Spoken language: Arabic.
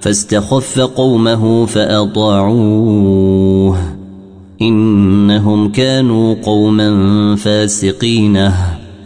فاستخف قومه فاطاعوه إنهم كانوا قوما فاسقين.